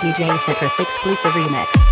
DJ Citrus exclusive remix.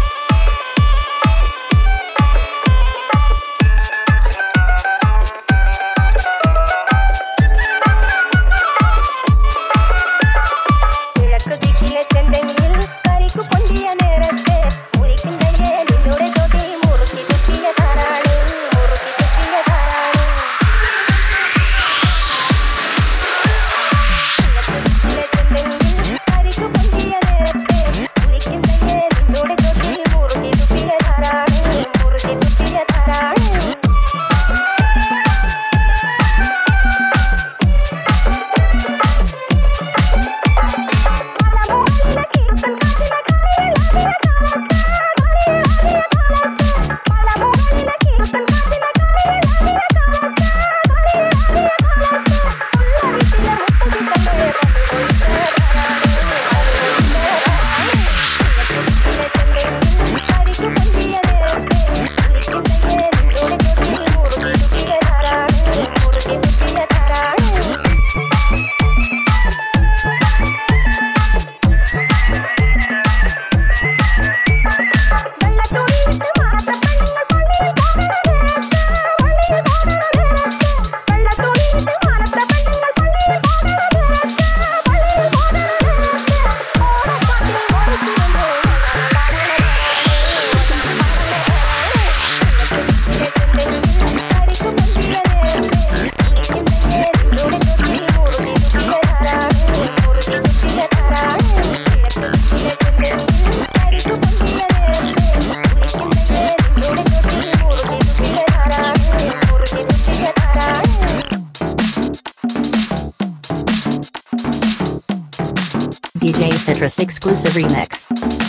DJ Citrus exclusive remix.